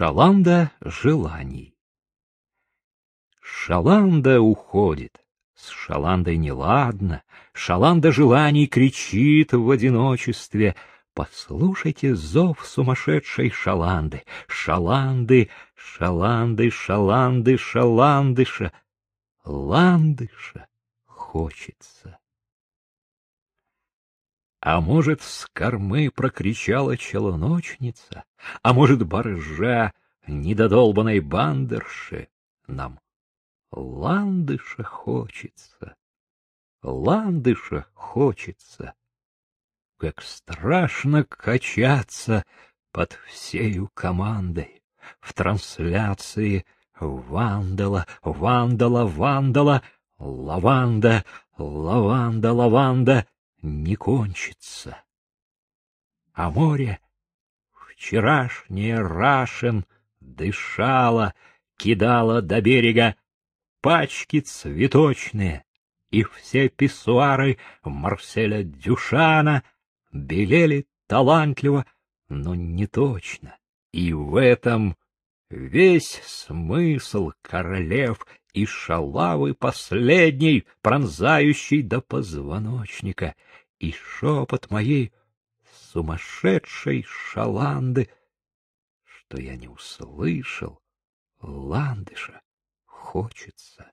Шаланда желаний. Шаланда уходит, с Шаландой неладно, Шаланда желаний кричит в одиночестве. Послушайте зов сумасшедшей Шаланды, Шаланды, Шаланды, Шаланды, Шаландыша, Ландыша хочется. А может, с кормы прокричала челночница, А может, баржа недодолбанной бандерши Нам ландыша хочется, ландыша хочется. Как страшно качаться под всею командой в трансляции вандала, вандала, вандала, лаванда, лаванда, лаванда не кончится. А море вчерашнее Рашен дышало, кидало до берега пачки цветочные, и все писсуары Марселя Дюшана белели талантливо, но не точно. И в этом весь смысл королев и шалавы последней, пронзающей до позвоночника, и шепот моей сумасшедшей шаланды, что я не услышал ландыша хочется.